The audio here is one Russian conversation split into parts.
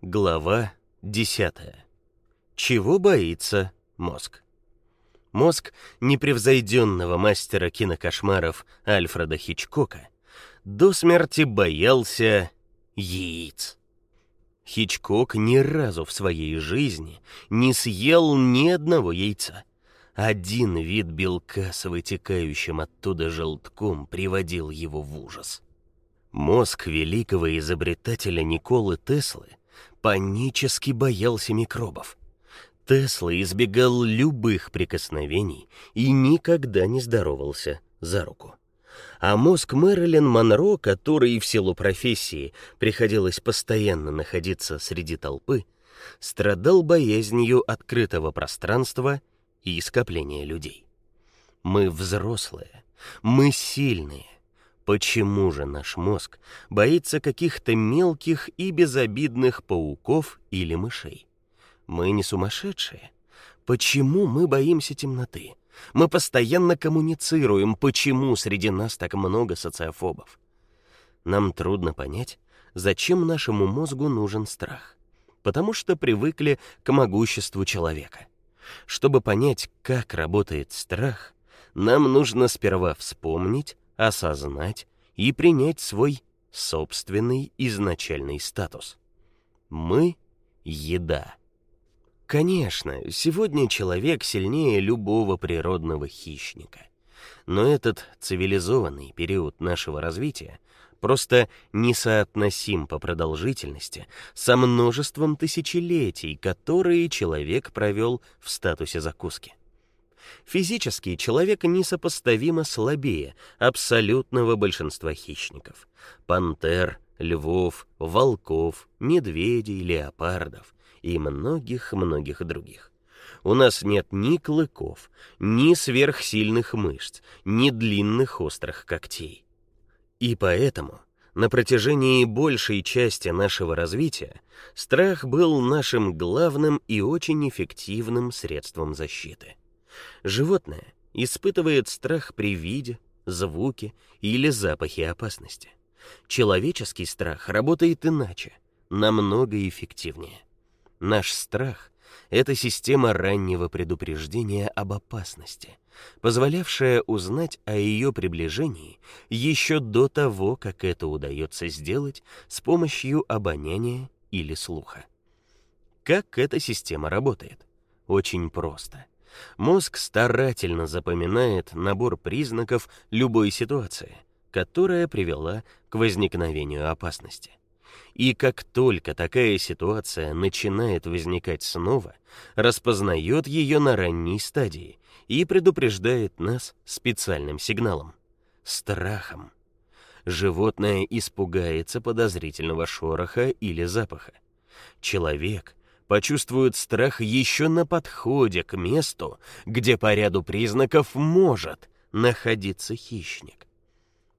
Глава 10. Чего боится мозг? Мозг непревзойденного мастера кинокошмаров Альфреда Хичкока до смерти боялся яиц. Хичкок ни разу в своей жизни не съел ни одного яйца. Один вид белка с вытекающим оттуда желтком приводил его в ужас. Мозг великого изобретателя Николы Теслы панически боялся микробов. Тесла избегал любых прикосновений и никогда не здоровался за руку. А мозг Мэрилин Монро, который в силу профессии приходилось постоянно находиться среди толпы, страдал боязнью открытого пространства и скопления людей. Мы взрослые, мы сильные, Почему же наш мозг боится каких-то мелких и безобидных пауков или мышей? Мы не сумасшедшие. Почему мы боимся темноты? Мы постоянно коммуницируем, почему среди нас так много социофобов? Нам трудно понять, зачем нашему мозгу нужен страх. Потому что привыкли к могуществу человека. Чтобы понять, как работает страх, нам нужно сперва вспомнить, осознать и принять свой собственный изначальный статус. Мы еда. Конечно, сегодня человек сильнее любого природного хищника. Но этот цивилизованный период нашего развития просто несоотносим по продолжительности со множеством тысячелетий, которые человек провел в статусе закуски. Физически человек несопоставимо слабее абсолютного большинства хищников: пантер, львов, волков, медведей, леопардов и многих-многих других. У нас нет ни клыков, ни сверхсильных мышц, ни длинных острых когтей. И поэтому на протяжении большей части нашего развития страх был нашим главным и очень эффективным средством защиты. Животное испытывает страх при виде, звуке или запахе опасности. Человеческий страх работает иначе, намного эффективнее. Наш страх это система раннего предупреждения об опасности, позволявшая узнать о ее приближении еще до того, как это удается сделать с помощью обоняния или слуха. Как эта система работает? Очень просто. Мозг старательно запоминает набор признаков любой ситуации, которая привела к возникновению опасности. И как только такая ситуация начинает возникать снова, распознает ее на ранней стадии и предупреждает нас специальным сигналом страхом. Животное испугается подозрительного шороха или запаха. Человек почувствуют страх еще на подходе к месту, где по ряду признаков может находиться хищник.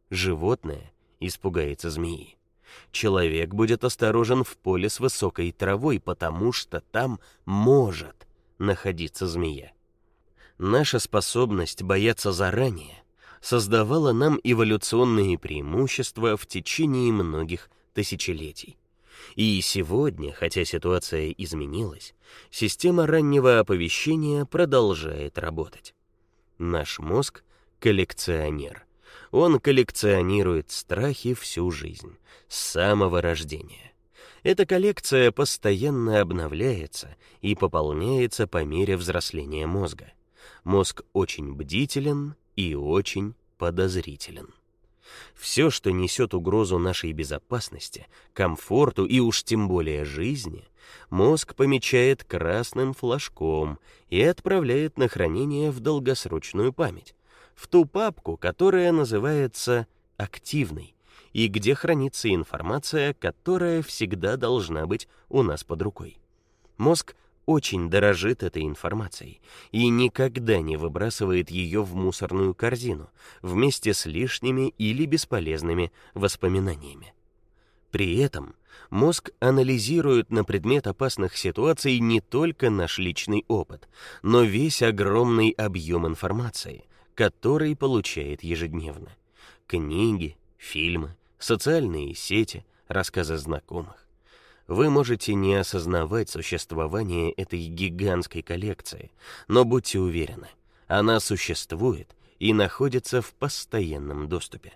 Животное испугается змеи. Человек будет осторожен в поле с высокой травой, потому что там может находиться змея. Наша способность бояться заранее создавала нам эволюционные преимущества в течение многих тысячелетий. И сегодня, хотя ситуация изменилась, система раннего оповещения продолжает работать. Наш мозг коллекционер. Он коллекционирует страхи всю жизнь, с самого рождения. Эта коллекция постоянно обновляется и пополняется по мере взросления мозга. Мозг очень бдителен и очень подозрителен. Все, что несет угрозу нашей безопасности, комфорту и уж тем более жизни, мозг помечает красным флажком и отправляет на хранение в долгосрочную память, в ту папку, которая называется активной и где хранится информация, которая всегда должна быть у нас под рукой. Мозг очень дорожит этой информацией и никогда не выбрасывает ее в мусорную корзину вместе с лишними или бесполезными воспоминаниями. При этом мозг анализирует на предмет опасных ситуаций не только наш личный опыт, но весь огромный объем информации, который получает ежедневно: книги, фильмы, социальные сети, рассказы знакомых. Вы можете не осознавать существование этой гигантской коллекции, но будьте уверены, она существует и находится в постоянном доступе.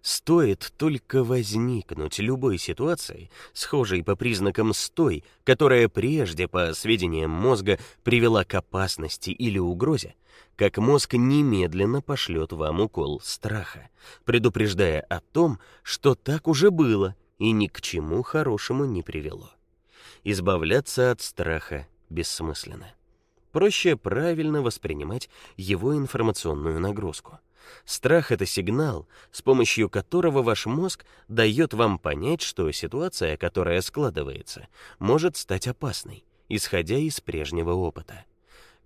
Стоит только возникнуть любой ситуации, схожей по признакам с той, которая прежде, по сведениям мозга, привела к опасности или угрозе, как мозг немедленно пошлет вам укол страха, предупреждая о том, что так уже было и ни к чему хорошему не привело. Избавляться от страха бессмысленно. Проще правильно воспринимать его информационную нагрузку. Страх это сигнал, с помощью которого ваш мозг дает вам понять, что ситуация, которая складывается, может стать опасной, исходя из прежнего опыта.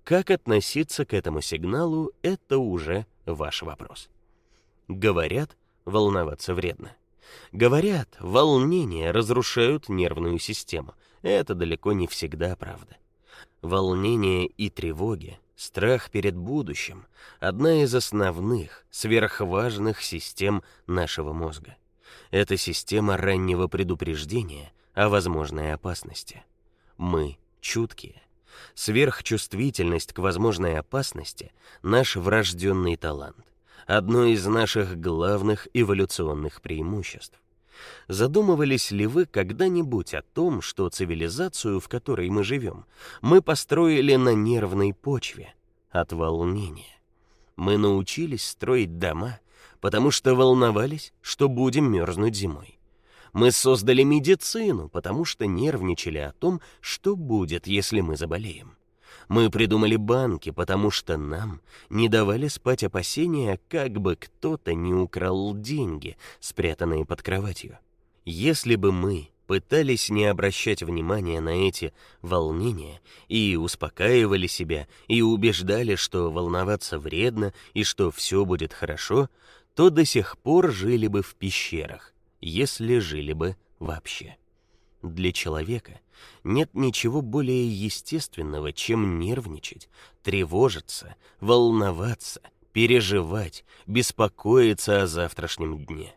Как относиться к этому сигналу это уже ваш вопрос. Говорят, волноваться вредно. Говорят, волнения разрушают нервную систему. Это далеко не всегда правда. Волнение и тревоги Страх перед будущим одна из основных, сверхважных систем нашего мозга. Это система раннего предупреждения о возможной опасности. Мы чуткие. Сверхчувствительность к возможной опасности наш врожденный талант, одно из наших главных эволюционных преимуществ. Задумывались ли вы когда-нибудь о том, что цивилизацию, в которой мы живем, мы построили на нервной почве от волнения? Мы научились строить дома, потому что волновались, что будем мерзнуть зимой. Мы создали медицину, потому что нервничали о том, что будет, если мы заболеем. Мы придумали банки, потому что нам не давали спать опасения, как бы кто-то не украл деньги, спрятанные под кроватью. Если бы мы пытались не обращать внимания на эти волнения и успокаивали себя и убеждали, что волноваться вредно и что все будет хорошо, то до сих пор жили бы в пещерах, если жили бы вообще. Для человека нет ничего более естественного, чем нервничать, тревожиться, волноваться, переживать, беспокоиться о завтрашнем дне.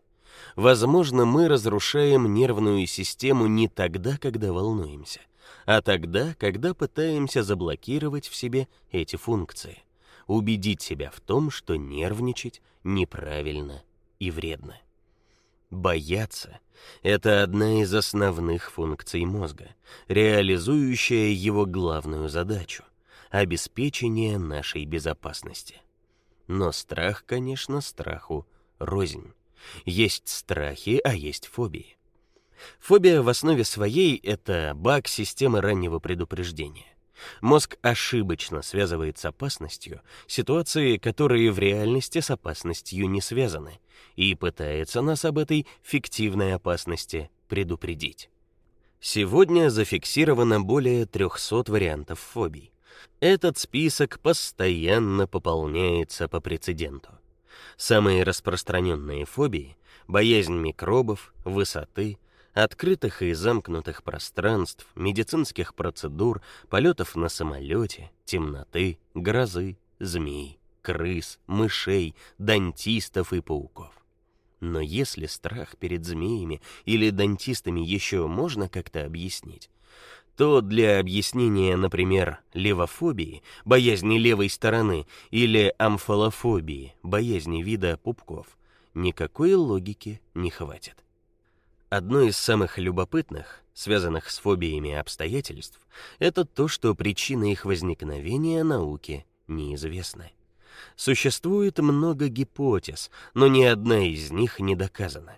Возможно, мы разрушаем нервную систему не тогда, когда волнуемся, а тогда, когда пытаемся заблокировать в себе эти функции, убедить себя в том, что нервничать неправильно и вредно. Бояться это одна из основных функций мозга, реализующая его главную задачу обеспечение нашей безопасности. Но страх, конечно, страху рознь. Есть страхи, а есть фобии. Фобия в основе своей это баг системы раннего предупреждения. Мозг ошибочно связывает с опасностью ситуации, которые в реальности с опасностью не связаны, и пытается нас об этой фиктивной опасности предупредить. Сегодня зафиксировано более 300 вариантов фобий. Этот список постоянно пополняется по прецеденту. Самые распространенные фобии боязнь микробов, высоты, открытых и замкнутых пространств, медицинских процедур, полетов на самолете, темноты, грозы, змей, крыс, мышей, дантистов и пауков. Но если страх перед змеями или дантистами еще можно как-то объяснить, то для объяснения, например, левофобии, боязни левой стороны, или амфалофобии, боязни вида пупков, никакой логики не хватит. Одно из самых любопытных, связанных с фобиями обстоятельств, это то, что причины их возникновения науке неизвестны. Существует много гипотез, но ни одна из них не доказана.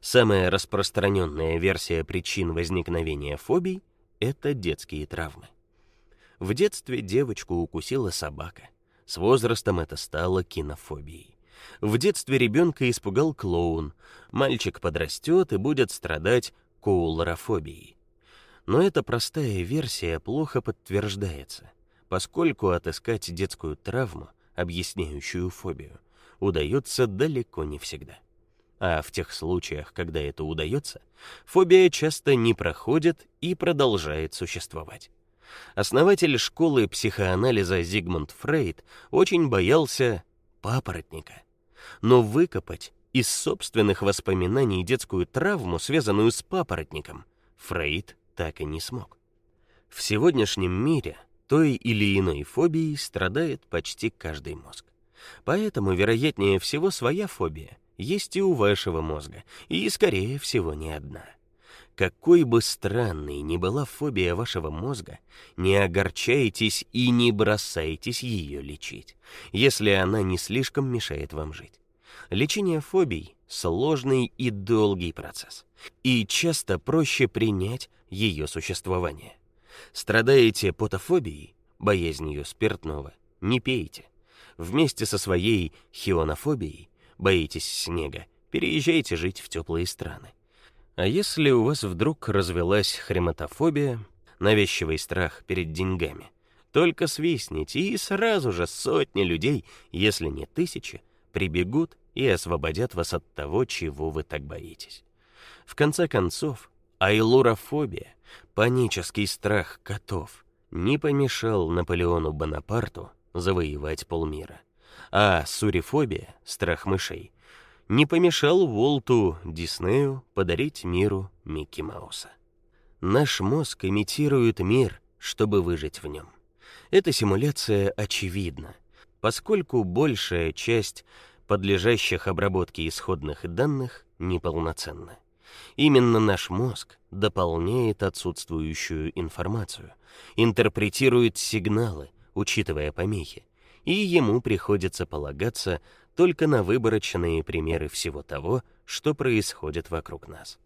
Самая распространенная версия причин возникновения фобий это детские травмы. В детстве девочку укусила собака. С возрастом это стало кинофобией. В детстве ребенка испугал клоун. Мальчик подрастет и будет страдать коулорофобией. Но эта простая версия плохо подтверждается, поскольку отыскать детскую травму, объясняющую фобию, удается далеко не всегда. А в тех случаях, когда это удается, фобия часто не проходит и продолжает существовать. Основатель школы психоанализа Зигмунд Фрейд очень боялся папоротника но выкопать из собственных воспоминаний детскую травму, связанную с папоротником, Фрейд так и не смог. В сегодняшнем мире той или иной фобией страдает почти каждый мозг. Поэтому, вероятнее всего, своя фобия есть и у вашего мозга, и скорее всего не одна. Какой бы странной ни была фобия вашего мозга, не огорчайтесь и не бросайтесь ее лечить, если она не слишком мешает вам жить. Лечение фобий сложный и долгий процесс, и часто проще принять ее существование. Страдаете потофобией, боязнью спиртного, не пейте. Вместе со своей хионофобией боитесь снега, переезжайте жить в теплые страны. А если у вас вдруг развелась хрематофобия, навязчивый страх перед деньгами, только свистните, и сразу же сотни людей, если не тысячи, прибегут и освободят вас от того, чего вы так боитесь. В конце концов, айлурофобия, панический страх котов, не помешал Наполеону Бонапарту завоевать полмира. А сурифобия, страх мышей, не помешал Волту Диснею подарить миру Микки Мауса. Наш мозг имитирует мир, чтобы выжить в нем. Эта симуляция очевидна, поскольку большая часть подлежащих обработке исходных данных неполноценна. Именно наш мозг дополняет отсутствующую информацию, интерпретирует сигналы, учитывая помехи, и ему приходится полагаться только на выборочные примеры всего того, что происходит вокруг нас.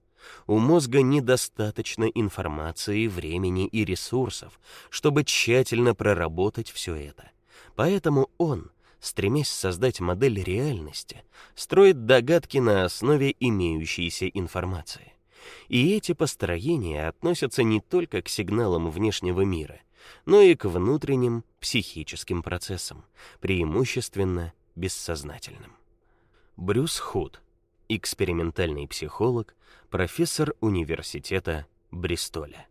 У мозга недостаточно информации, времени и ресурсов, чтобы тщательно проработать все это. Поэтому он, стремясь создать модель реальности, строит догадки на основе имеющейся информации. И эти построения относятся не только к сигналам внешнего мира, но и к внутренним психическим процессам, преимущественно бессознательным. Брюс Худ, экспериментальный психолог, профессор университета Бристоля.